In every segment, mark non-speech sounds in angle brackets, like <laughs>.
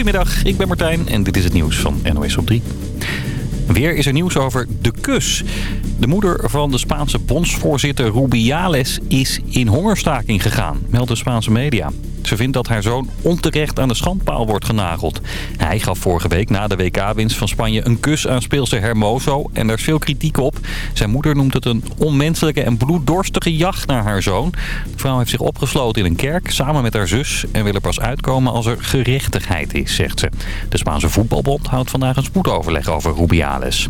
Goedemiddag, ik ben Martijn en dit is het nieuws van NOS op 3. Weer is er nieuws over de kus. De moeder van de Spaanse bondsvoorzitter Rubiales is in hongerstaking gegaan, meldt de Spaanse media. Ze vindt dat haar zoon onterecht aan de schandpaal wordt genageld. Hij gaf vorige week na de WK-winst van Spanje een kus aan speelster Hermoso. En daar is veel kritiek op. Zijn moeder noemt het een onmenselijke en bloeddorstige jacht naar haar zoon. De vrouw heeft zich opgesloten in een kerk samen met haar zus. En wil er pas uitkomen als er gerechtigheid is, zegt ze. De Spaanse voetbalbond houdt vandaag een spoedoverleg over Rubiales.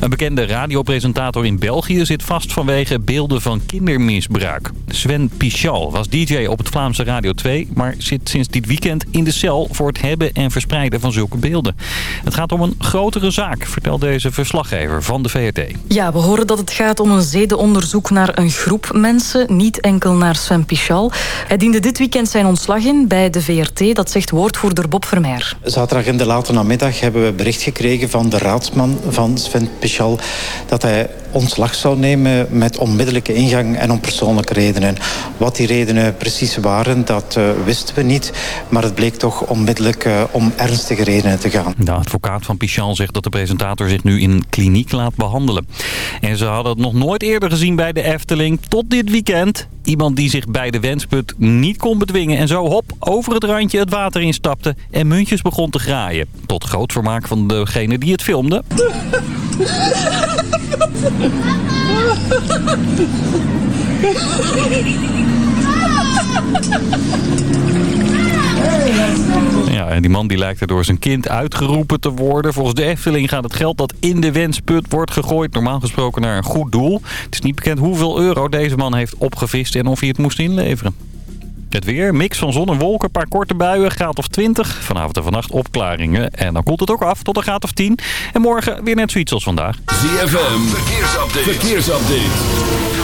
Een bekende radiopresentator in België zit vast vanwege beelden van kindermisbruik. Sven Pichal was DJ op het Vlaamse Radio 2, maar zit sinds dit weekend in de cel voor het hebben en verspreiden van zulke beelden. Het gaat om een grotere zaak, vertelt deze verslaggever van de VRT. Ja, we horen dat het gaat om een zedenonderzoek naar een groep mensen, niet enkel naar Sven Pichal. Hij diende dit weekend zijn ontslag in bij de VRT, dat zegt woordvoerder Bob Vermeer. Zaterdag in de late namiddag hebben we bericht gekregen van de raadsman van Sven Pichal dat hij ontslag zou nemen met onmiddellijke ingang en om persoonlijke redenen. Wat die redenen precies waren, dat uh, wisten we niet. Maar het bleek toch onmiddellijk uh, om ernstige redenen te gaan. De advocaat van Pichal zegt dat de presentator zich nu in een kliniek laat behandelen. En ze hadden het nog nooit eerder gezien bij de Efteling. Tot dit weekend. Iemand die zich bij de wensput niet kon bedwingen en zo hop over het randje het water instapte en muntjes begon te graaien. Tot groot vermaak van degene die het filmde. <laughs> Ja, en die man die lijkt er door zijn kind uitgeroepen te worden. Volgens de Efteling gaat het geld dat in de wensput wordt gegooid... normaal gesproken naar een goed doel. Het is niet bekend hoeveel euro deze man heeft opgevist... en of hij het moest inleveren. Het weer, mix van zon en wolken, een paar korte buien, graad of 20. Vanavond en vannacht opklaringen. En dan koelt het ook af tot een graad of 10. En morgen weer net zoiets als vandaag. ZFM, verkeersupdate. verkeersupdate.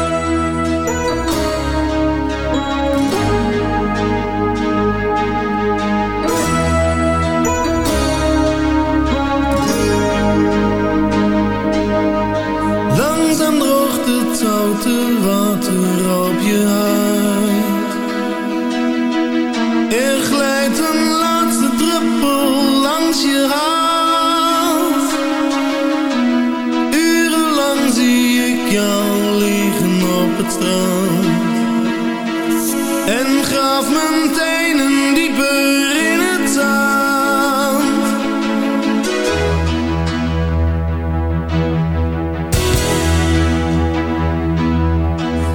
Zoute water op je huid. Er glijdt een laatste druppel langs je huid. Urenlang zie ik jou liggen op het strand. En graaf mijn tenen dieper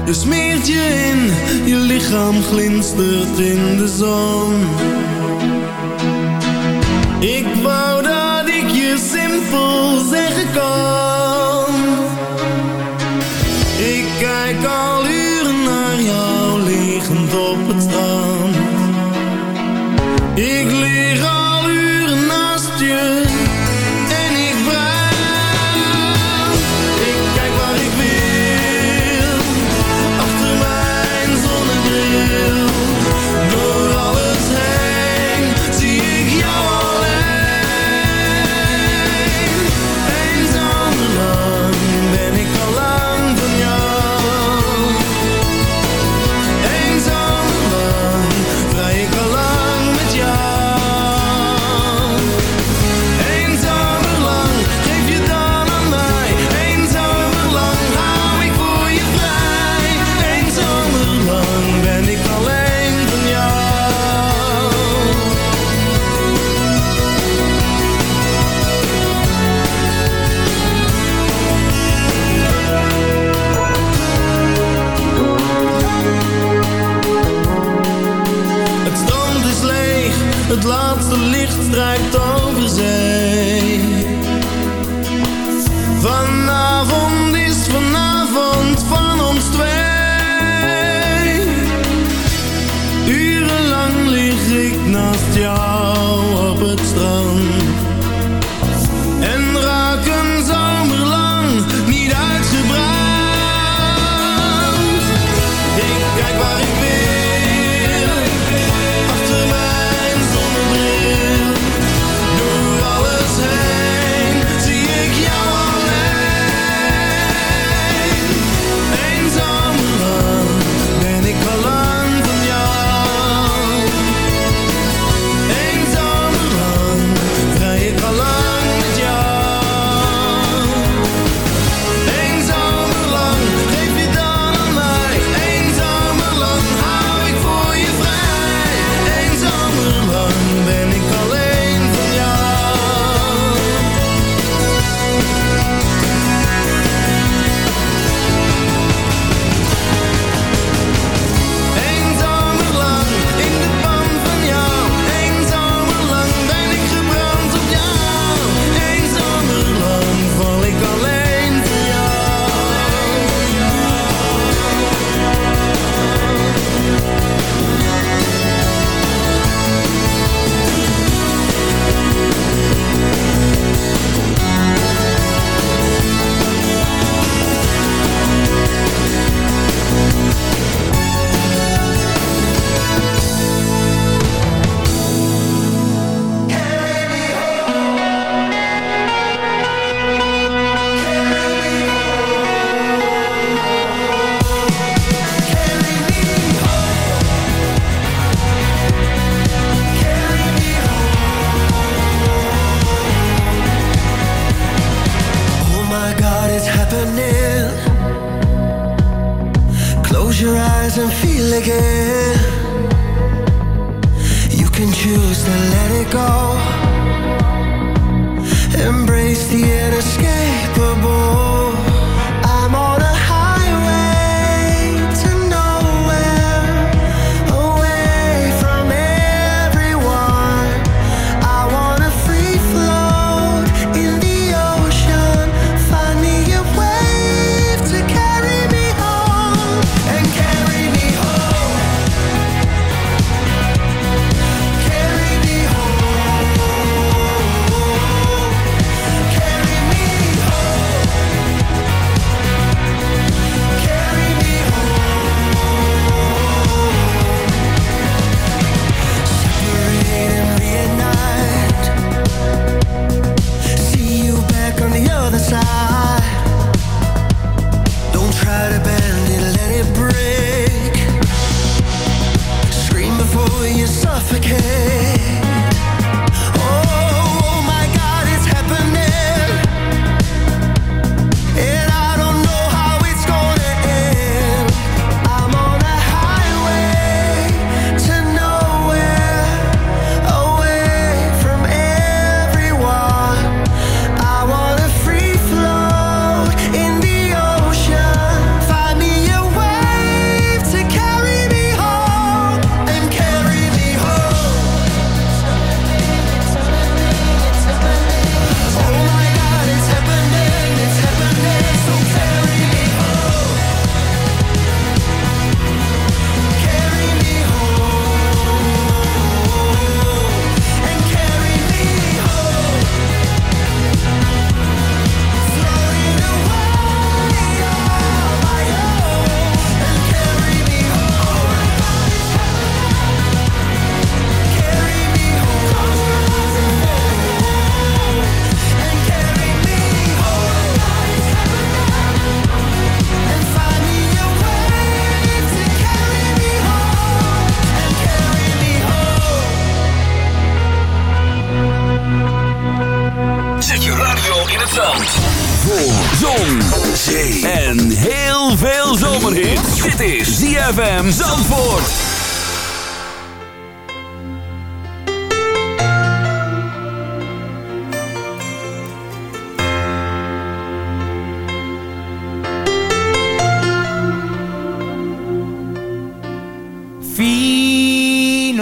Je smeert je in, je lichaam glinstert in de zon. Ik wou dat ik je simpel zeggen kan.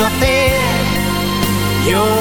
Fino a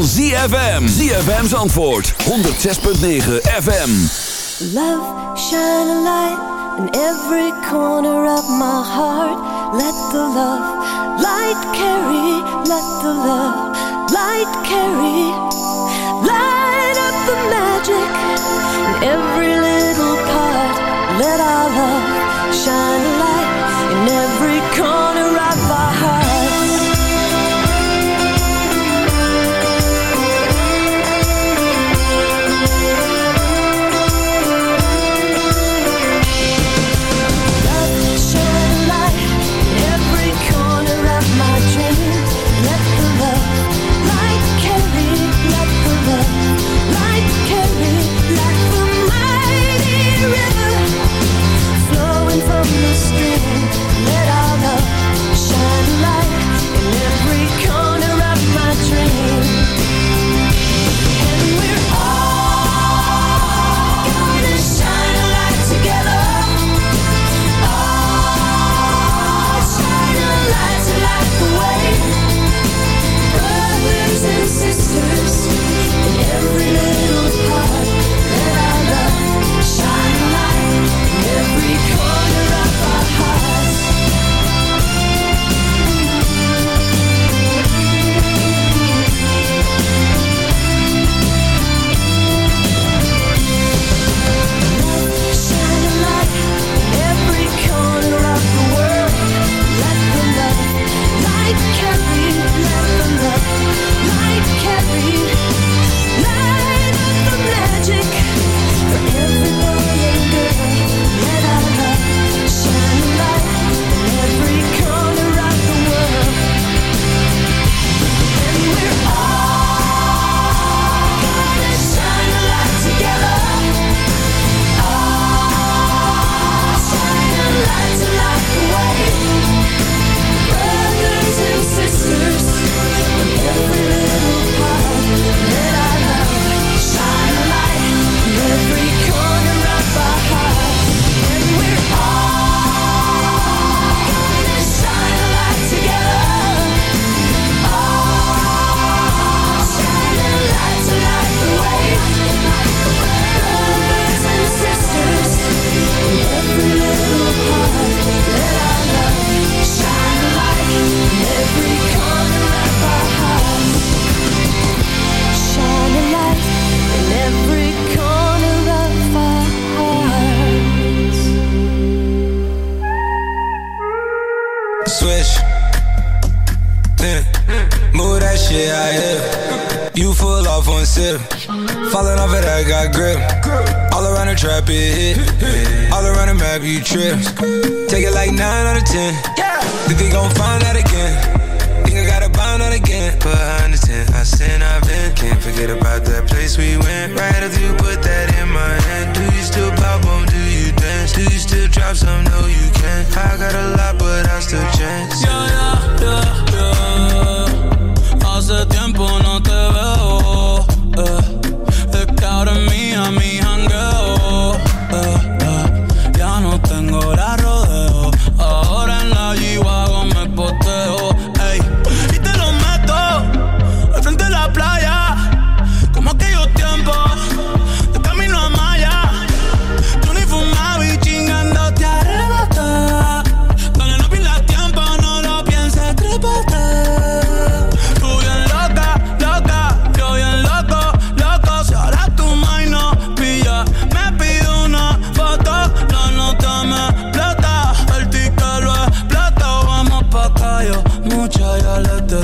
van ZFM. ZFM's antwoord. 106.9 FM. Love, shine a light in every corner of my heart. Let the love light carry. Let the love light carry. Light up the magic in every little part. Let our love shine a light in every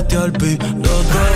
te olvido todo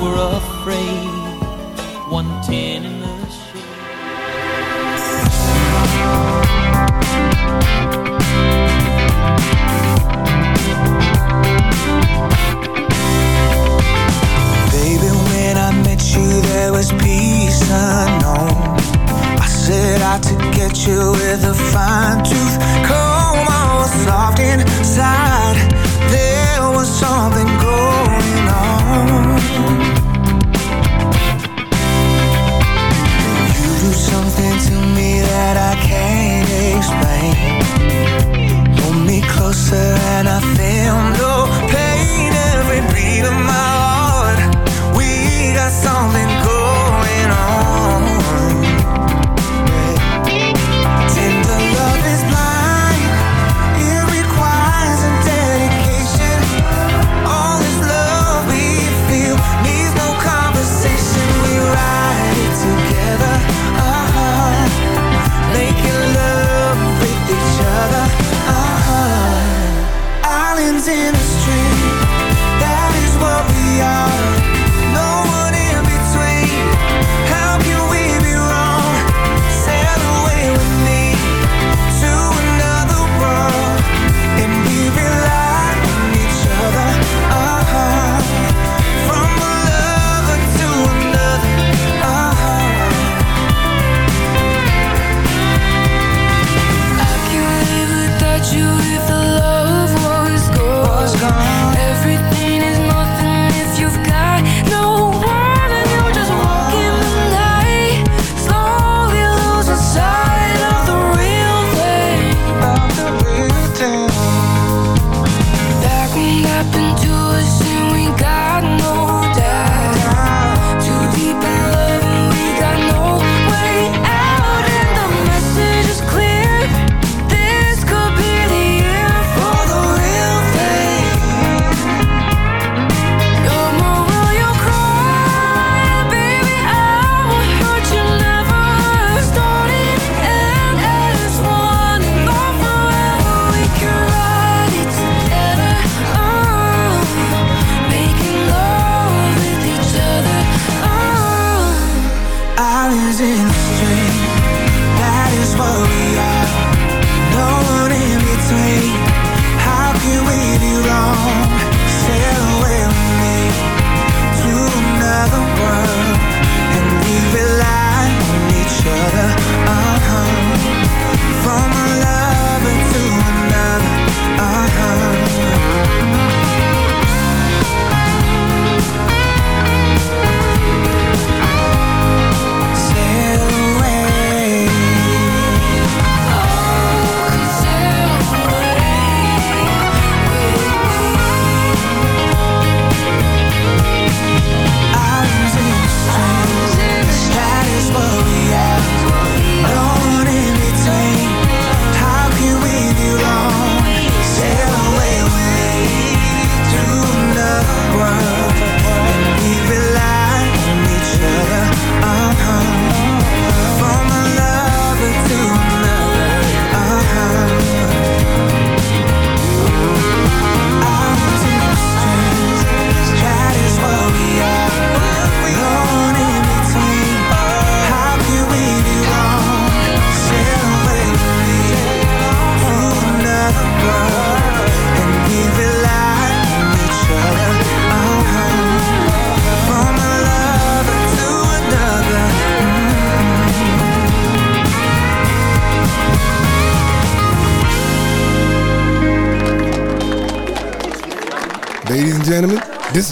Were afraid, 110 in the shade. Baby, when I met you, there was peace unknown. I set out to get you with a fine tooth comb. I was soft inside. There was something going on. explain Hold me closer and I feel no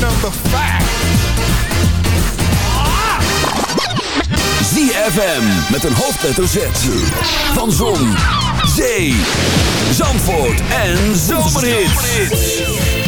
Number five. ZFM met een hoofdletter Z. Van Zon, Zee, Zandvoort en Zomerhits.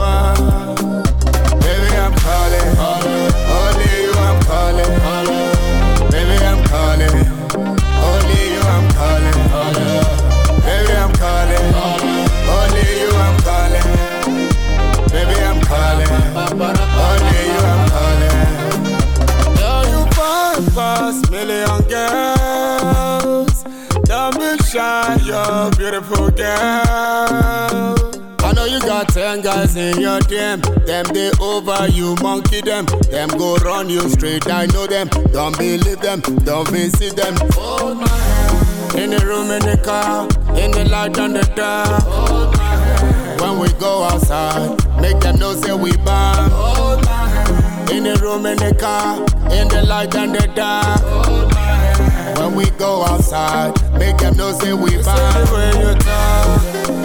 Calling. Only you I'm calling. Girl, you fine past million girls. Don't be shy, you're beautiful girl. I know you got ten guys in your team. Them they over you, monkey them. Them go run you straight. I know them. Don't believe them. Don't visit them. Hold my hand. In the room, in the car, in the light on the dark. Hold we go outside, make them know say we bomb. Hold my hand. In the room, in the car, in the light and the dark. Hold my hand. When we go outside, make them know say we bomb. The way you talk,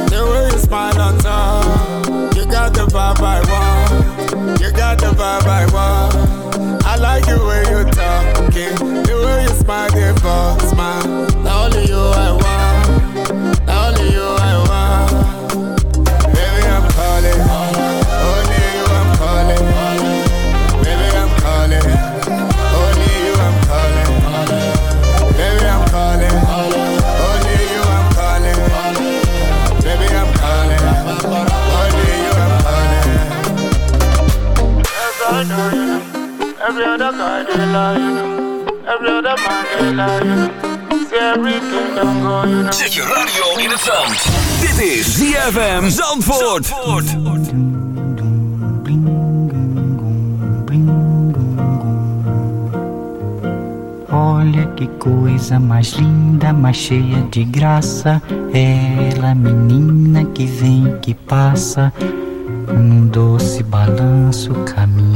the way you smile on top. You got the vibe I want. You got the vibe I want. I like the way you talking, the way you smile, the false Every other guy they everything don't go. Zet je radio in het zand. Dit is ZFM Zandvoort. Olha que coisa mais linda, mais cheia de graça. Ela, menina que vem, que passa, num doce balanço, caminho